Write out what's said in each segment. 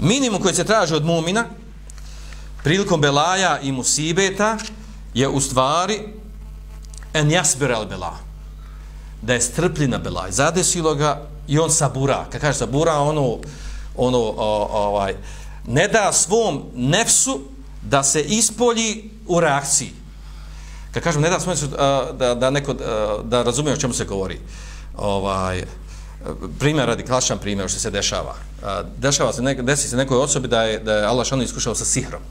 Minimum koji se traži od mumina prilikom belaja i musibeta je u stvari en jasbir al bela da je strpli na belaj. Zadesilo ga i on sabura. Kad kaže sabura ono ono o, ovaj ne da svom nefsu da se ispolji u reakciji. Kad kažem ne da svom nefsu da, da neko da razumije o čemu se govori ovaj primjer radi klasičan primjer što se dešava dešava se nek, desi se nekoj osobi da je da je Allah šano iskušao sa sihrom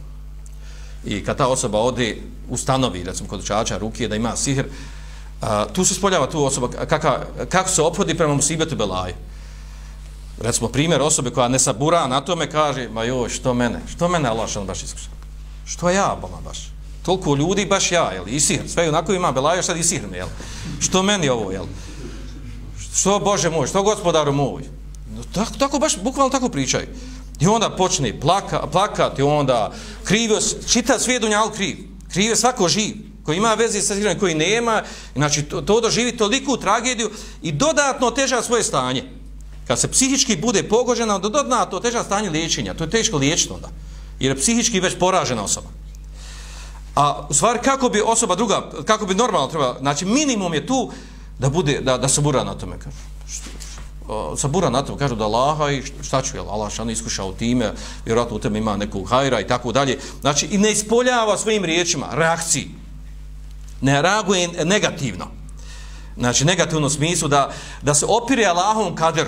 I kad ta osoba ode u recimo kod učača ruke, da ima sihr, a, tu se spoljava tu osoba kaka, kako se ophodi prema musibetu belaju. Recimo, primjer osobe koja ne sabura na tome kaže, ma joj, što mene? Što mene Allah što baš iskušao? Što ja, boma baš? Toliko ljudi, baš ja, jel? I sihr. Sve onako ima belaju, sad i sihr mi, jel? Što meni ovo, jel? Što, Bože moj, što gospodaru moj? No, Tako, tako baš, bukvalno tako pričaju. I onda počne plaka, plakati, onda krivio, čita svijet dunjal kriv. Krivio svako živ, koji ima veze sa svijetom, koji nema. Znači, to, to doživi toliku tragediju i dodatno teža svoje stanje. Kad se psihički bude pogođena, onda dodatno teža stanje liječenja. To je teško liječiti onda. Jer je psihički već poražena osoba. A u stvari, kako bi osoba druga, kako bi normalno trebalo, znači minimum je tu da bude, da, da se bura na tome. Kaže, što, sabura na to, kažu da Allaha i šta ću, jel, Allah šano iskušao time, vjerojatno u tebe ima nekog hajra i tako dalje. Znači, i ne ispoljava svojim riječima, reakciji. Ne reaguje negativno. Znači, negativno smislu da, da se opire Allahom kader.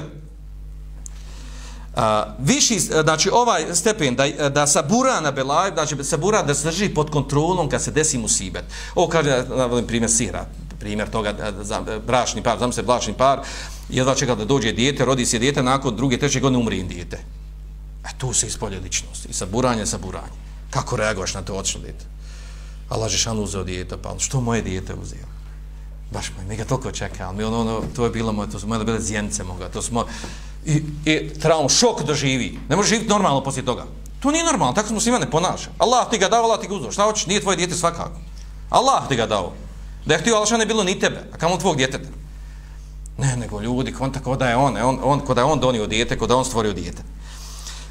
A, viši, znači, ovaj stepen da, da sabura na belaj, znači, sabura da se drži pod kontrolom kad se desi musibet. Ovo kaže, na primjer, sihra, primjer toga, za, brašni par, znam se, brašni par, jedva čeka da dođe dijete, rodi se dijete, nakon druge, treće godine umri im dijete. E tu se ispolje ličnost. I saburanje, saburanje. Kako reaguješ na to otišlo dijete? Allah Žešan uzeo dijete, pa što moje dijete uzeo? Baš moj, mi ga toliko čeka, ali mi ono, ono, to je bilo moje, to su moje bile zjence moga, to smo, i, i traum, šok doživi. Ne može živjeti normalno poslije toga. To nije normalno, tako smo svima ne ponaša. Allah ti ga dao, Allah ti ga uzeo. Šta hoćeš? Nije tvoje dijete svakako. Allah ti ga dao. Da je htio Allah ne bilo ni tebe, a kamo tvog djeteta. Ne, nego ljudi, konta ko da je on, on, on, ko da je on donio dijete, ko da on stvorio dijete.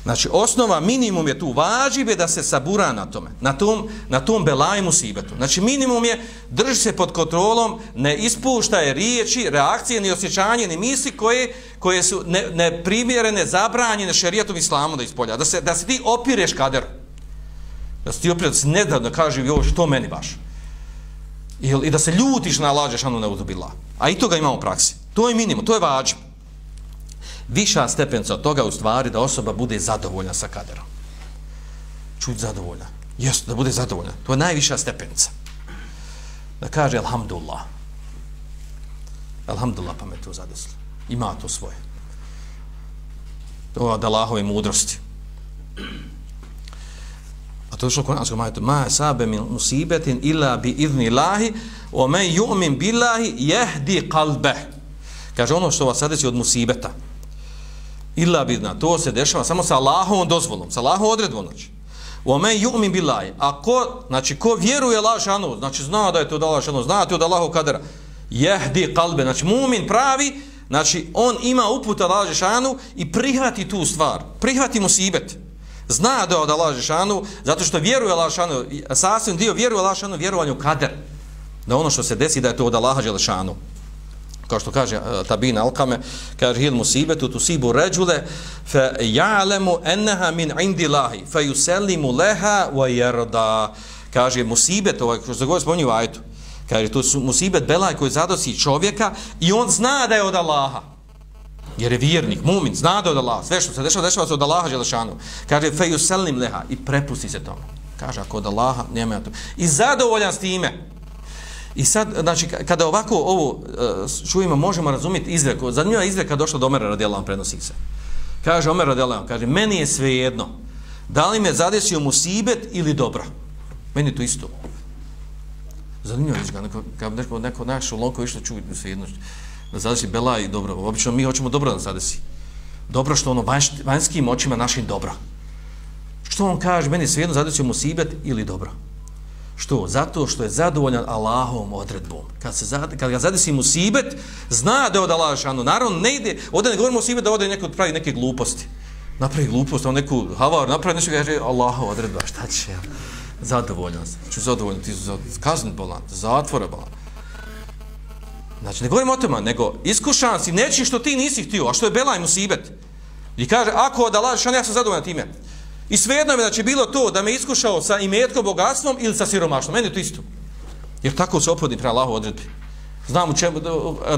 Znači, osnova, minimum je tu, važive da se sabura na tome, na tom, na tom belajmu sibetu. Znači, minimum je, drži se pod kontrolom, ne ispuštaje riječi, reakcije, ni osjećanje, ni misli koje, koje su ne, neprimjerene, zabranjene šerijatom islamu da ispolja. Da se, da se ti opireš kader. Da se ti opireš, da se ne da, da kaže, jo, što meni baš. I, I da se ljutiš na Allah ano ne uzubila. A i toga imamo u praksi. To je minimum, to je vađb. Viša stepenca od toga u stvari da osoba bude zadovoljna sa kaderom. Čut zadovoljna. Jesu, da bude zadovoljna. To je najviša stepenca. Da kaže Alhamdulillah. Alhamdulillah pa me to zadesilo. Ima to svoje. To je od Allahove mudrosti. To je što konačno majetu. Ma sabe min musibetin illa bi idni lahi o men ju'min billahi jehdi kalbe. Kaže ono što vas sadeći od musibeta. Illa idna. to se dešava samo sa Allahovom dozvolom, sa Allahovom odredbom. Znači. O ome yu'min billahi. A ko, znači, ko vjeruje Allah šanu, znači zna da je to da Allah šanu, zna to da Allahov kadera, jehdi kalbe, znači mumin pravi, znači on ima uputa Allah šanu i prihvati tu stvar, prihvati musibet. Zna da je od Allah Žešanu, zato što vjeruje Allah Žešanu, sasvim dio vjeruje Allah Žešanu vjerovanju kader. Da ono što se desi da je to od Allaha šanu kao što kaže uh, Tabin Alkame, kaže hil musibetu tusibu ređule fe ja'lemu enneha min indi lahi fe yusellimu leha wa jerda. Kaže musibet, ovaj, što se govori spominju u ajtu, kaže to su musibet belaj koji zadosi čovjeka i on zna da je od Allaha. Jer je vjernik, mumin, zna da od Allaha. Sve što se dešava, dešava se od Allaha Želešanu. Kaže fe selim leha i prepusti se tome. Kaže ako od Allaha, nema to. I zadovoljan s time. I sad, znači, kada ovako ovo e, čujemo, možemo razumjeti izreku. Zanimljiva izreka došla do Omera radijalam, prenosi se. Kaže Omer radijalam, kaže, meni je sve jedno. Da li me zadesio musibet ili dobro? Meni je to isto. Zanimljiva izreka. Neko, kad neko, neko našo lonko išlo čuje sve jedno. Da zadesi bela i dobro. Obično mi hoćemo dobro da zadesi. Dobro što ono vanš, vanjskim očima našim dobro. Što on kaže, meni svejedno sve jedno sibet musibet ili dobro? Što? Zato što je zadovoljan Allahovom odredbom. Kad, se zade, kad ga zadesi musibet, zna da je od Allaha šanu. Naravno, ne ide, ovdje ne govorimo musibet da ode neko pravi neke gluposti. napravi glupost, on neku havar, napravi nešto, kaže, Allaha odredba, šta će, zadovoljan sam, Ču zadovoljan, ti su kazni bolan, zatvore bolan. Znači, ne govorim o tome, nego iskušan si nečim što ti nisi htio, a što je belaj musibet. I kaže, ako da lažeš, ja sam zadovoljan time. I svejedno je da će bilo to da me iskušao sa imetkom, bogatstvom ili sa siromaštvom. Meni je to isto. Jer tako se opodi prema Allahu odredbi. Znam u čemu,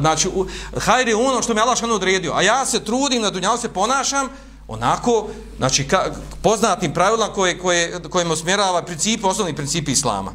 znači, u, hajr je ono što me Allah šano odredio, a ja se trudim, na dunjalu se ponašam, onako, znači, ka, poznatim pravilama koje, koje, kojima osmjerava principi, osnovni principi Islama.